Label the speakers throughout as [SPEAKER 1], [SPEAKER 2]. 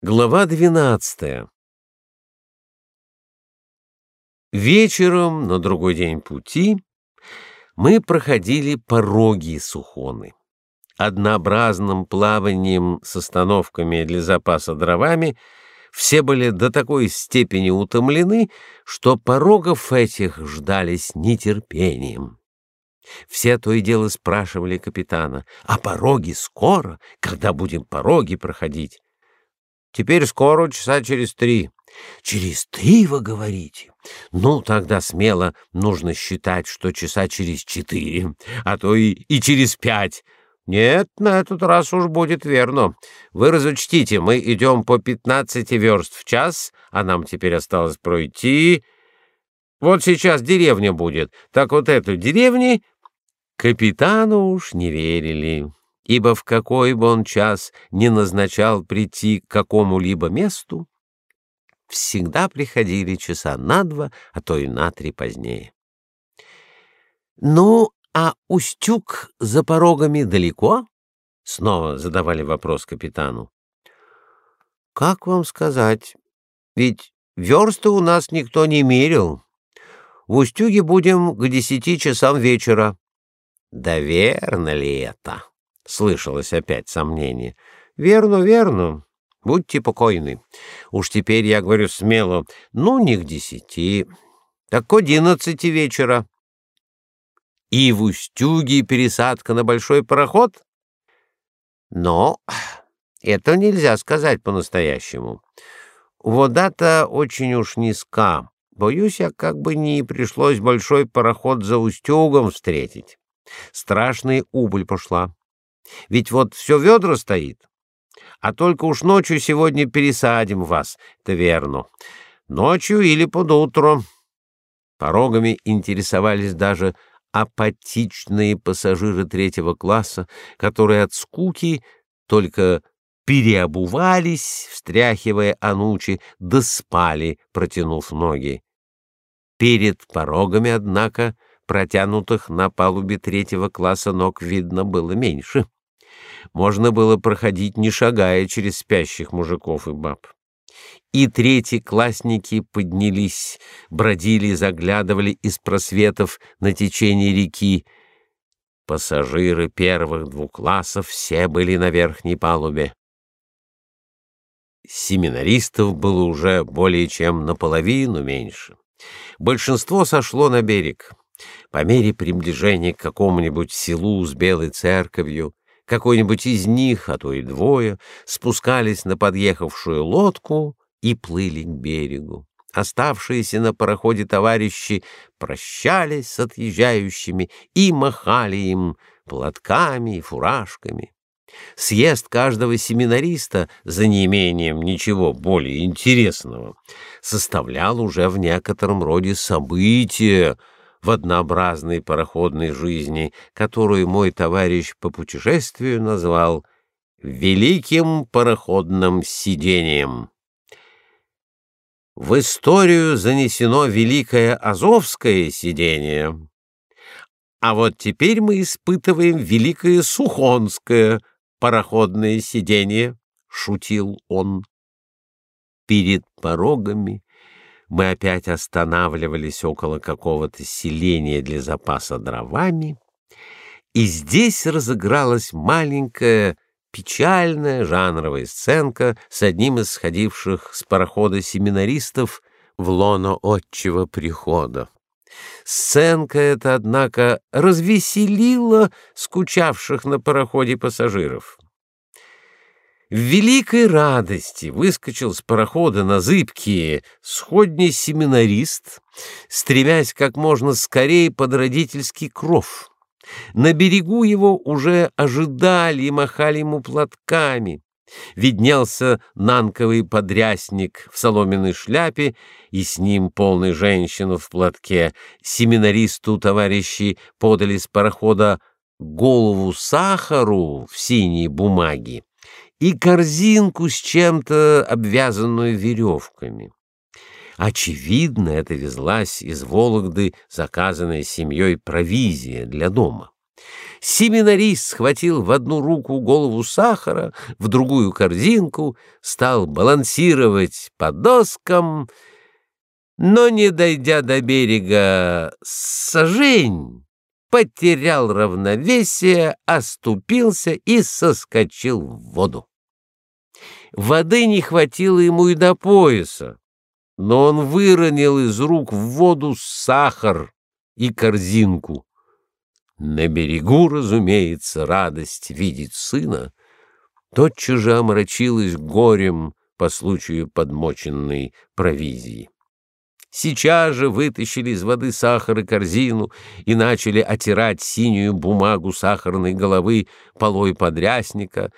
[SPEAKER 1] Глава 12. Вечером на другой день пути мы проходили пороги Сухоны. Однообразным плаванием с остановками для запаса дровами все были до такой степени утомлены, что порогов этих ждали с нетерпением. Все то и дело спрашивали капитана: "А пороги скоро? Когда будем пороги проходить?" Теперь скоро, часа через три. Через три, вы говорите? Ну, тогда смело нужно считать, что часа через четыре, а то и, и через пять. Нет, на этот раз уж будет верно. Вы разучтите, мы идем по пятнадцати верст в час, а нам теперь осталось пройти... Вот сейчас деревня будет. Так вот эту деревни капитану уж не верили ибо в какой бы он час не назначал прийти к какому-либо месту, всегда приходили часа на два, а то и на три позднее. Ну, а Устюг за порогами далеко? Снова задавали вопрос капитану. Как вам сказать? Ведь версты у нас никто не мерил. В Устюге будем к десяти часам вечера. Да верно ли это? Слышалось опять сомнение. Верно, верно. Будьте покойны. Уж теперь я говорю смело, ну не к десяти, так к одиннадцати вечера. И в Устюге пересадка на большой пароход? Но это нельзя сказать по-настоящему. Вода-то очень уж низка. Боюсь, я как бы не пришлось большой пароход за Устюгом встретить. Страшная убыль пошла. Ведь вот все ведро стоит. А только уж ночью сегодня пересадим вас, это верно. Ночью или под утро. Порогами интересовались даже апатичные пассажиры третьего класса, которые от скуки только переобувались, встряхивая анучи, да спали, протянув ноги. Перед порогами, однако, протянутых на палубе третьего класса ног видно было меньше можно было проходить не шагая через спящих мужиков и баб. И третьи классники поднялись, бродили, заглядывали из просветов на течение реки. Пассажиры первых двух классов все были на верхней палубе. Семинаристов было уже более чем наполовину меньше. Большинство сошло на берег. По мере приближения к какому-нибудь селу с белой церковью какой-нибудь из них, а то и двое, спускались на подъехавшую лодку и плыли к берегу. Оставшиеся на пароходе товарищи прощались с отъезжающими и махали им платками и фуражками. Съезд каждого семинариста, за неимением ничего более интересного, составлял уже в некотором роде событие, в однообразной пароходной жизни, которую мой товарищ по путешествию назвал великим пароходным сидением. В историю занесено великое Азовское сидение. А вот теперь мы испытываем великое Сухонское пароходное сидение, шутил он. Перед порогами мы опять останавливались около какого-то селения для запаса дровами, и здесь разыгралась маленькая печальная жанровая сценка с одним из сходивших с парохода семинаристов в лоно отчего прихода. Сценка эта, однако, развеселила скучавших на пароходе пассажиров. В великой радости выскочил с парохода на зыбкие сходни семинарист, стремясь как можно скорее под родительский кров. На берегу его уже ожидали и махали ему платками. Виднелся нанковый подрясник в соломенной шляпе, и с ним полный женщина в платке. Семинаристу товарищи подали с парохода голову сахару в синей бумаге и корзинку с чем-то обвязанную веревками. Очевидно, это везлась из Вологды заказанная семьей провизия для дома. Семинарист схватил в одну руку голову сахара, в другую корзинку, стал балансировать по доскам, но, не дойдя до берега сажень, потерял равновесие, оступился и соскочил в воду. Воды не хватило ему и до пояса, но он выронил из рук в воду сахар и корзинку. На берегу, разумеется, радость видеть сына тотчас же омрачилась горем по случаю подмоченной провизии. Сейчас же вытащили из воды сахар и корзину и начали отирать синюю бумагу сахарной головы полой подрясника,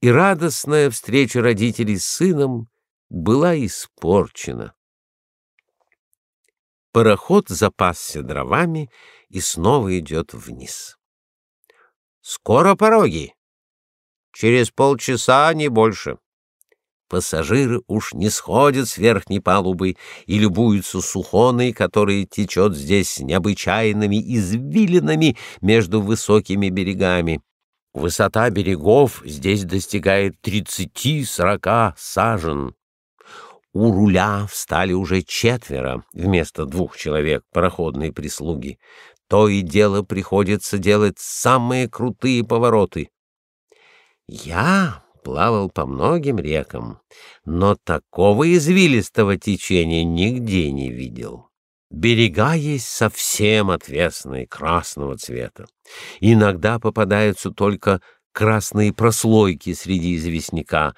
[SPEAKER 1] и радостная встреча родителей с сыном была испорчена. Пароход запасся дровами и снова идет вниз. «Скоро пороги!» «Через полчаса, не больше!» Пассажиры уж не сходят с верхней палубы и любуются сухоной, которая течет здесь необычайными извилинами между высокими берегами. Высота берегов здесь достигает тридцати-сорока сажен. У руля встали уже четверо вместо двух человек пароходной прислуги. То и дело приходится делать самые крутые повороты. Я плавал по многим рекам, но такого извилистого течения нигде не видел. Берега есть совсем отвесные, красного цвета. Иногда попадаются только красные прослойки среди известняка.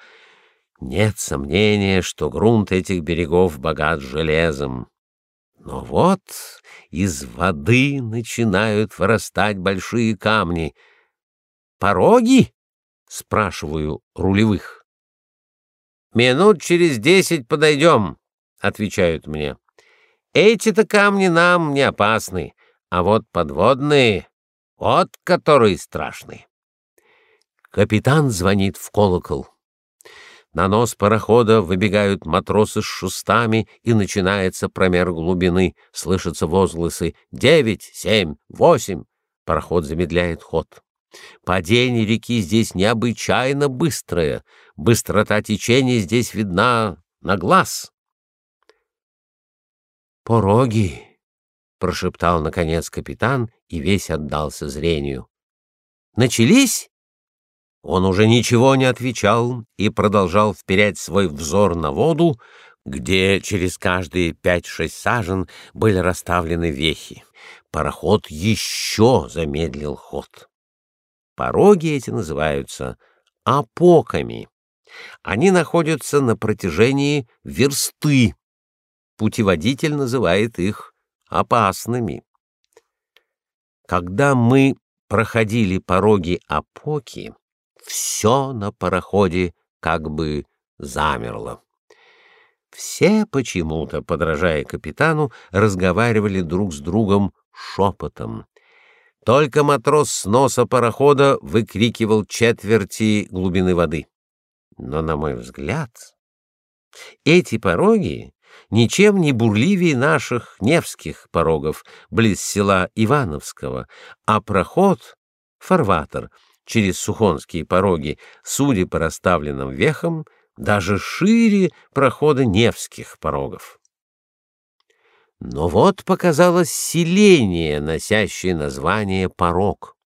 [SPEAKER 1] Нет сомнения, что грунт этих берегов богат железом. Но вот из воды начинают вырастать большие камни. «Пороги?» — спрашиваю рулевых. «Минут через десять подойдем», — отвечают мне. Эти-то камни нам не опасны, а вот подводные, вот которые страшны. Капитан звонит в колокол. На нос парохода выбегают матросы с шустами, и начинается промер глубины. Слышатся возгласы «девять», «семь», «восемь». Пароход замедляет ход. Падение реки здесь необычайно быстрое. Быстрота течения здесь видна на глаз. «Пороги!» — прошептал, наконец, капитан и весь отдался зрению. «Начались?» Он уже ничего не отвечал и продолжал вперять свой взор на воду, где через каждые пять-шесть сажен были расставлены вехи. Пароход еще замедлил ход. Пороги эти называются опоками. Они находятся на протяжении версты путеводитель называет их опасными. Когда мы проходили пороги Апоки, все на пароходе как бы замерло. Все почему-то, подражая капитану, разговаривали друг с другом шепотом. Только матрос с носа парохода выкрикивал четверти глубины воды. Но, на мой взгляд, эти пороги ничем не бурливее наших Невских порогов близ села Ивановского, а проход, фарватер, через Сухонские пороги, судя по расставленным вехам, даже шире прохода Невских порогов. Но вот показалось селение, носящее название Порог.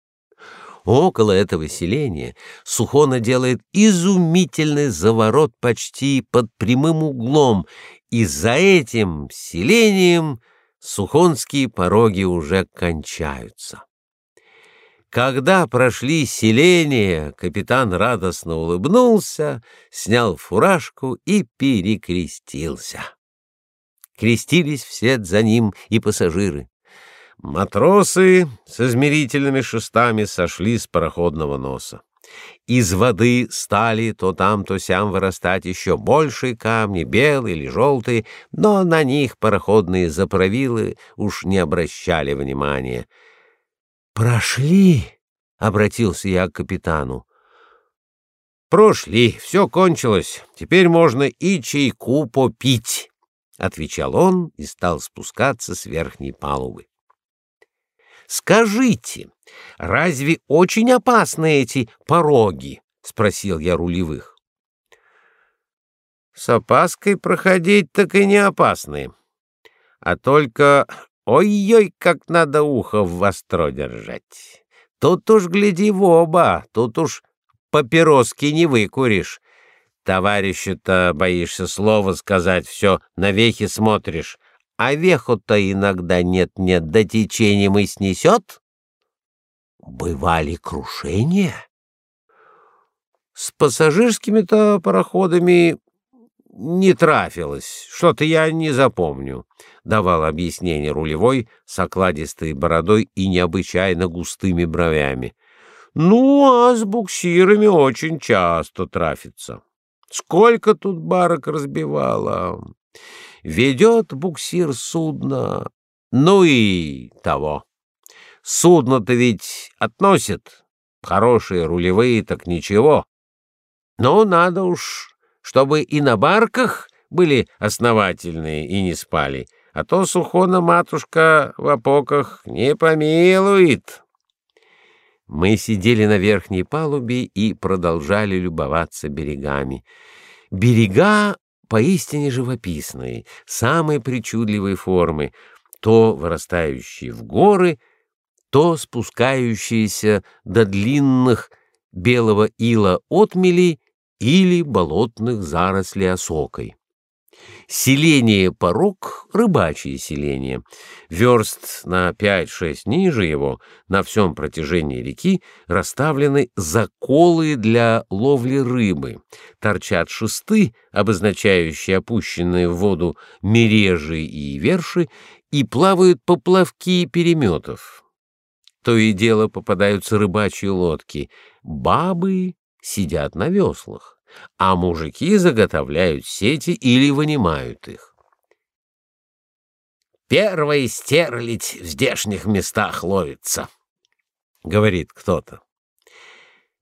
[SPEAKER 1] Около этого селения Сухона делает изумительный заворот почти под прямым углом и за этим селением сухонские пороги уже кончаются. Когда прошли селение, капитан радостно улыбнулся, снял фуражку и перекрестился. Крестились вслед за ним и пассажиры. Матросы с измерительными шестами сошли с пароходного носа. Из воды стали то там, то сям вырастать еще большие камни, белые или желтые, но на них пароходные заправилы уж не обращали внимания. «Прошли!» — обратился я к капитану. «Прошли, все кончилось, теперь можно и чайку попить», — отвечал он и стал спускаться с верхней палубы. Скажите, разве очень опасны эти пороги? спросил я рулевых. С опаской проходить так и не опасны. А только ой-ой, как надо ухо в востро держать. Тут уж гляди в оба, тут уж папироски не выкуришь. Товарищу-то боишься слова сказать, все навехи смотришь, а веху-то иногда нет-нет, до течением и снесет. Бывали крушения? С пассажирскими-то пароходами не трафилось, что-то я не запомню, — давал объяснение рулевой с окладистой бородой и необычайно густыми бровями. Ну, а с буксирами очень часто трафится. Сколько тут барок разбивало. Ведет буксир судно, ну и того. Судно-то ведь относит, хорошие рулевые, так ничего. Но надо уж, чтобы и на барках были основательные и не спали, а то сухона матушка в опоках не помилует. Мы сидели на верхней палубе и продолжали любоваться берегами. Берега поистине живописные, самой причудливой формы, то вырастающие в горы, то спускающиеся до длинных белого ила отмелей или болотных зарослей осокой. Селение Порог — рыбачье селение. Верст на 5-6 ниже его, на всем протяжении реки, расставлены заколы для ловли рыбы. Торчат шесты, обозначающие опущенные в воду мережи и верши, и плавают поплавки переметов. То и дело попадаются рыбачьи лодки. Бабы сидят на веслах а мужики заготовляют сети или вынимают их. «Первый стерлить в здешних местах ловится», — говорит кто-то.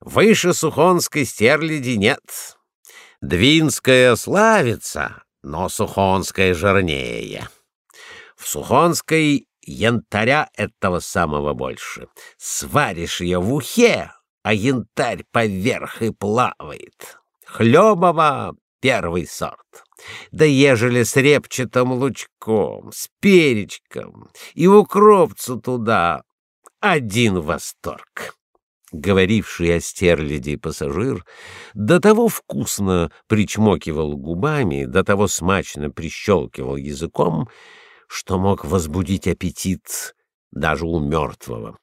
[SPEAKER 1] «Выше Сухонской стерляди нет. Двинская славится, но Сухонская жирнее. В Сухонской янтаря этого самого больше. Сваришь ее в ухе, а янтарь поверх и плавает. Хлебова первый сорт. Да ежели с репчатым лучком, с перечком и укропцу туда, один восторг. Говоривший о стерляди пассажир до того вкусно причмокивал губами, до того смачно прищелкивал языком, что мог возбудить аппетит даже у мертвого.